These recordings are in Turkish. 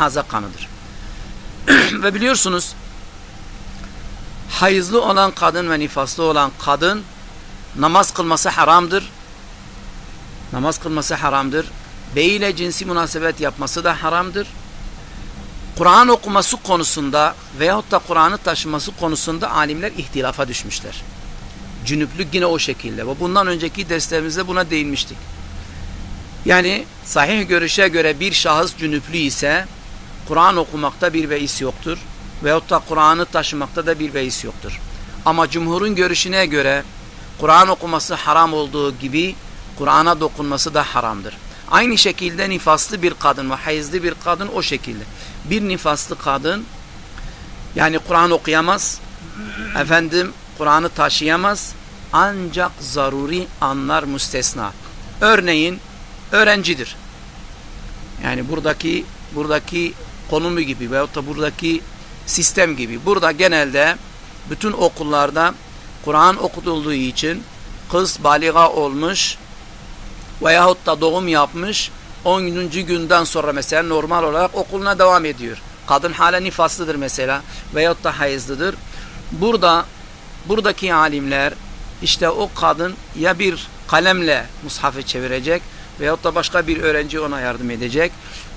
taze kanıdır. ve biliyorsunuz hayızlı olan kadın ve nifaslı olan kadın namaz kılması haramdır. Namaz kılması haramdır. Beyiyle cinsi münasebet yapması da haramdır. Kur'an okuması konusunda veyahut da Kur'an'ı taşıması konusunda alimler ihtilafa düşmüşler. Cünüplük yine o şekilde. Ve bundan önceki derslerimizde buna değinmiştik. Yani sahih görüşe göre bir şahıs cünüplü ise Kur'an okumakta bir beis yoktur. Veyahut da Kur'an'ı taşımakta da bir beis yoktur. Ama cumhurun görüşüne göre Kur'an okuması haram olduğu gibi Kur'an'a dokunması da haramdır. Aynı şekilde nifaslı bir kadın ve hayızlı bir kadın o şekilde. Bir nifaslı kadın yani Kur'an okuyamaz, efendim Kur'an'ı taşıyamaz ancak zaruri anlar müstesna. Örneğin öğrencidir. Yani buradaki buradaki konumu gibi veyahut da buradaki sistem gibi. Burada genelde bütün okullarda Kur'an okutulduğu için kız baliga olmuş veyahut da doğum yapmış 10. günden sonra mesela normal olarak okuluna devam ediyor. Kadın hala nifaslıdır mesela veyahut da hayızlıdır. Burada buradaki alimler işte o kadın ya bir kalemle mushafı çevirecek veyahut da başka bir öğrenci ona yardım edecek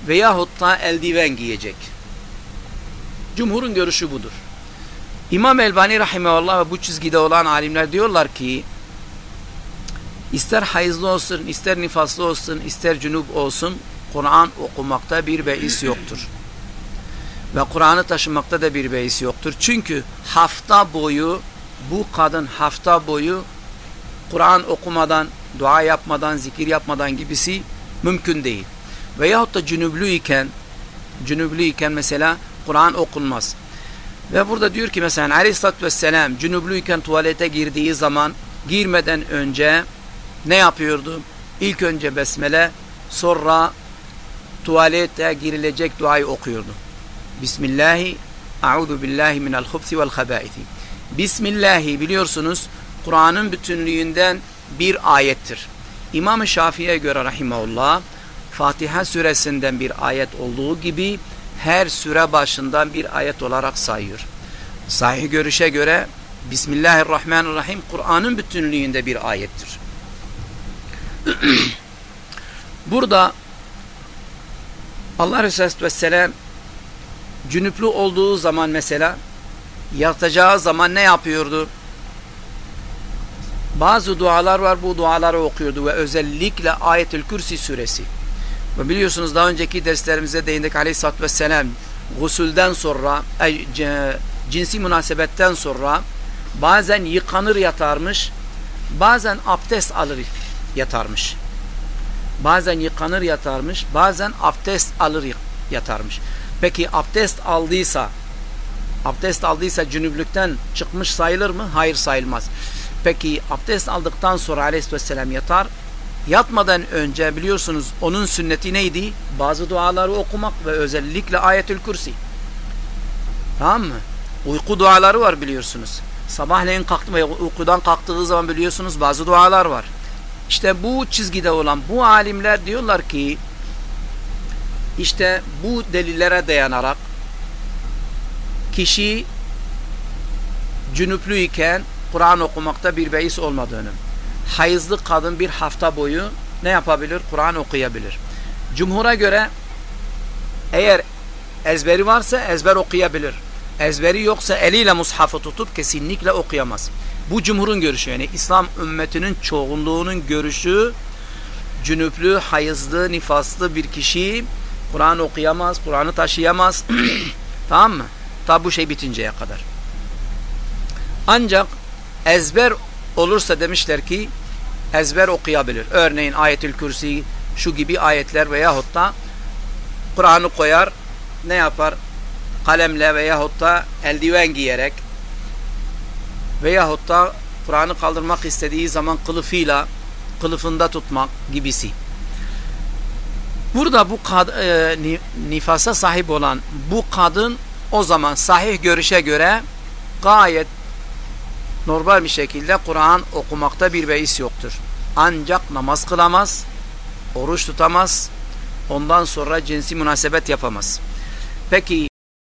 veyahut da eldiven giyecek. Cumhurun görüşü budur. İmam Elbani Rahimeullah ve bu çizgide olan alimler diyorlar ki ister hayızlı olsun, ister nifaslı olsun, ister cünub olsun Kur'an okumakta bir beis yoktur. Ve Kur'an'ı taşımakta da bir beis yoktur. Çünkü hafta boyu bu kadın hafta boyu Kur'an okumadan, dua yapmadan, zikir yapmadan gibisi mümkün değil. Veyahut da cünüblü iken cünüblü iken mesela Kur'an okunmaz. Ve burada diyor ki mesela aleyhissalatü vesselam cünüblü iken tuvalete girdiği zaman girmeden önce ne yapıyordu? İlk önce besmele sonra tuvalete girilecek duayı okuyordu. Bismillahi A'udhu billahi minel hubsi vel habaiti. Bismillahi biliyorsunuz Kur'an'ın bütünlüğünden bir ayettir. İmam-ı Şafii'ye göre rahimahullah Fatiha suresinden bir ayet olduğu gibi her süre başından bir ayet olarak sayıyor. Sahih görüşe göre Bismillahirrahmanirrahim Kur'an'ın bütünlüğünde bir ayettir. Burada Allah Resulü Vesselam cünüplü olduğu zaman mesela yatacağı zaman ne yapıyordu? Bazı dualar var bu duaları okuyordu ve özellikle Ayetül Kürsi suresi. Ve biliyorsunuz daha önceki derslerimize değindik aleyhissalatü vesselam gusülden sonra cinsi münasebetten sonra bazen yıkanır yatarmış bazen abdest alır yatarmış. Bazen yıkanır yatarmış bazen abdest alır yatarmış. Peki abdest aldıysa abdest aldıysa cünüblükten çıkmış sayılır mı? Hayır sayılmaz. Peki abdest aldıktan sonra aleyhisselam yatar. Yatmadan önce biliyorsunuz onun sünneti neydi? Bazı duaları okumak ve özellikle ayetül kürsi. Tamam mı? Uyku duaları var biliyorsunuz. Sabahleyin kalktı ve uykudan kalktığı zaman biliyorsunuz bazı dualar var. İşte bu çizgide olan bu alimler diyorlar ki işte bu delillere dayanarak kişi cünüplü iken Kur'an okumakta bir beis olmadığını, hayızlı kadın bir hafta boyu ne yapabilir? Kur'an okuyabilir. Cumhur'a göre eğer ezberi varsa ezber okuyabilir. Ezberi yoksa eliyle mushafı tutup kesinlikle okuyamaz. Bu cumhurun görüşü yani İslam ümmetinin çoğunluğunun görüşü cünüplü, hayızlı, nifaslı bir kişi Kur'an okuyamaz, Kur'an'ı taşıyamaz. tamam mı? Ta bu şey bitinceye kadar. Ancak ezber olursa demişler ki ezber okuyabilir. Örneğin ayetül kürsi şu gibi ayetler veyahut da Kur'an'ı koyar ne yapar? Kalemle veyahut da eldiven giyerek veyahut da Kur'an'ı kaldırmak istediği zaman kılıfıyla kılıfında tutmak gibisi. Burada bu kad e, nifasa sahip olan bu kadın o zaman sahih görüşe göre gayet normal bir şekilde Kur'an okumakta bir beis yoktur. Ancak namaz kılamaz, oruç tutamaz, ondan sonra cinsi münasebet yapamaz. Peki